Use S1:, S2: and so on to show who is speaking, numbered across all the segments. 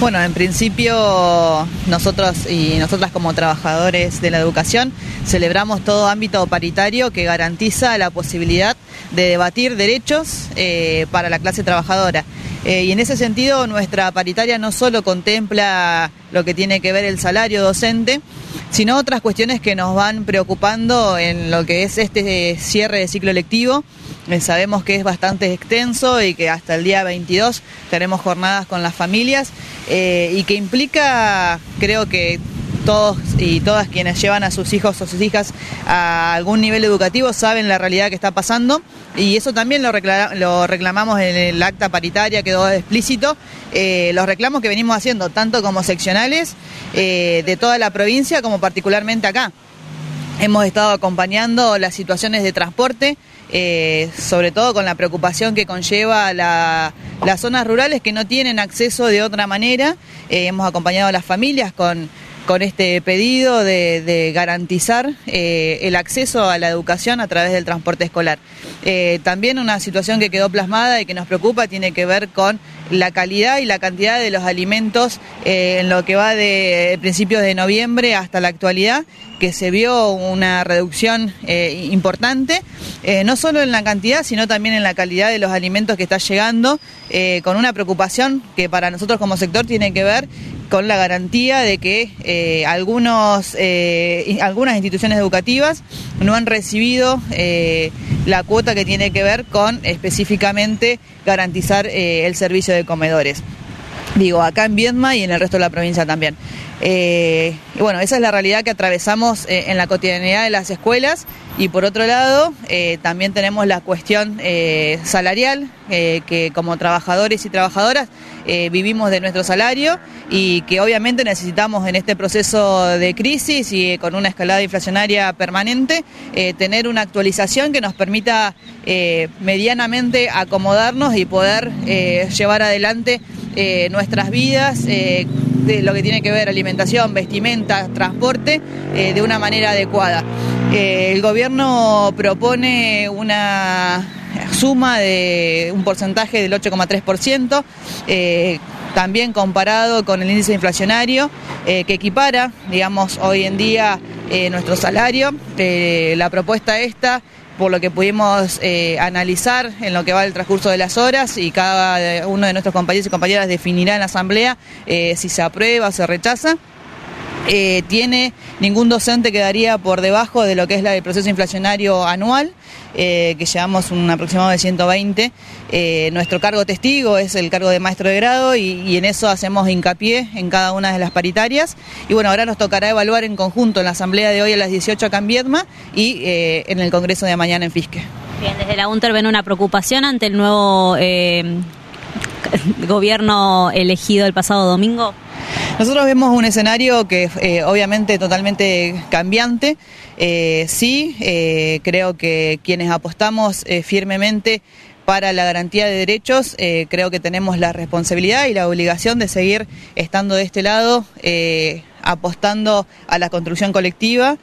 S1: Bueno, en principio nosotros y nosotras como trabajadores de la educación celebramos todo ámbito paritario que garantiza la posibilidad de debatir derechos eh, para la clase trabajadora. Eh, y en ese sentido nuestra paritaria no solo contempla lo que tiene que ver el salario docente, sino otras cuestiones que nos van preocupando en lo que es este cierre de ciclo lectivo. Eh, sabemos que es bastante extenso y que hasta el día 22 tenemos jornadas con las familias eh, y que implica, creo que todos y todas quienes llevan a sus hijos o sus hijas a algún nivel educativo saben la realidad que está pasando y eso también lo, reclamamos en el acta paritaria, quedó explícito, eh, los reclamos que venimos haciendo tanto como seccionales de toda la provincia como particularmente acá. Hemos estado acompañando las situaciones de transporte, eh, sobre todo con la preocupación que conlleva las zonas rurales que no tienen acceso de otra manera. hemos acompañado a las familias con con este pedido de, garantizar eh, el acceso a la educación a través del transporte escolar. Eh, también una situación que quedó plasmada y que nos preocupa tiene que ver con la calidad y la cantidad de los alimentos eh, en lo que va de principios de noviembre hasta la actualidad, que se vio una reducción importante, no solo en la cantidad, sino también en la calidad de los alimentos que está llegando, con una preocupación que para nosotros como sector tiene que ver con la garantía de que eh, algunos, eh, algunas instituciones educativas no han recibido eh, la cuota que tiene que ver con específicamente garantizar el servicio de comedores. Digo, acá en Viedma y en el resto de la provincia también. y bueno, esa es la realidad que atravesamos en la cotidianidad de las escuelas y por otro lado también tenemos la cuestión salarial, que como trabajadores y trabajadoras eh, vivimos de nuestro salario y que obviamente necesitamos en este proceso de crisis y con una escalada inflacionaria permanente eh, tener una actualización que nos permita eh, medianamente acomodarnos y poder llevar adelante nuestras vidas de lo que tiene que ver alimentación, vestimenta, transporte de una manera adecuada. el gobierno propone una suma de un porcentaje del 8,3%, eh, también comparado con el índice inflacionario, eh, que equipara, digamos, hoy en día eh, nuestro salario. la propuesta esta por lo que pudimos analizar en lo que va el transcurso de las horas y cada uno de nuestros compañeros y compañeras definirá en la asamblea si se aprueba o se rechaza. Tiene ningún docente quedaría por debajo de lo que es la, el proceso inflacionario anual eh, que llevamos un aproximado de 120. Eh, nuestro cargo testigo es el cargo de maestro de grado y, en eso hacemos hincapié en cada una de las paritarias. Y bueno, ahora nos tocará evaluar en conjunto en la asamblea de hoy a las 18 acá en Viedma y eh, en el congreso de mañana en Fisque.
S2: Bien, desde la UNTER ven una preocupación ante el nuevo gobierno elegido el pasado domingo.
S1: Nosotros vemos un escenario que eh, obviamente totalmente cambiante. Eh, sí, eh, creo que quienes apostamos firmemente para la garantía de derechos, creo que tenemos la responsabilidad y la obligación de seguir estando de este lado apostando a la construcción colectiva,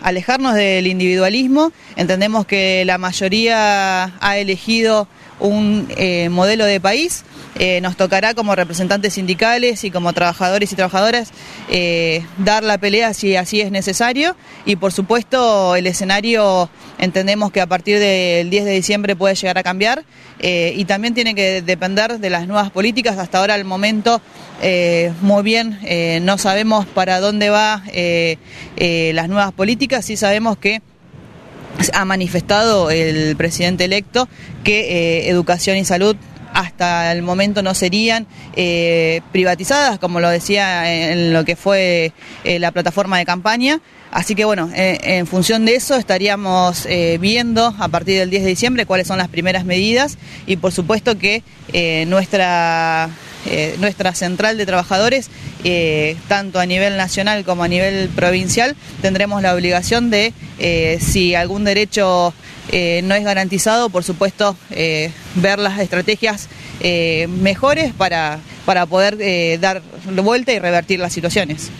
S1: alejarnos del individualismo. Entendemos que la mayoría ha elegido un modelo de país eh, nos tocará como representantes sindicales y como trabajadores y trabajadoras eh, dar la pelea si así es necesario y por supuesto el escenario entendemos que a partir del 10 de diciembre puede llegar a cambiar eh, y también tiene que depender de las nuevas políticas. Hasta ahora al momento muy bien no sabemos para dónde va las nuevas políticas, sí sabemos que ha manifestado el presidente electo que educación y salud hasta el momento no serían eh, privatizadas, como lo decía en lo que fue eh, la plataforma de campaña. Así que bueno, eh, en función de eso estaríamos viendo a partir del 10 de diciembre cuáles son las primeras medidas y por supuesto que nuestra, nuestra central de trabajadores, tanto a nivel nacional como a nivel provincial, tendremos la obligación de, si algún derecho eh, no es garantizado, por supuesto, eh, ver las estrategias eh, mejores para, para poder dar vuelta y revertir las situaciones.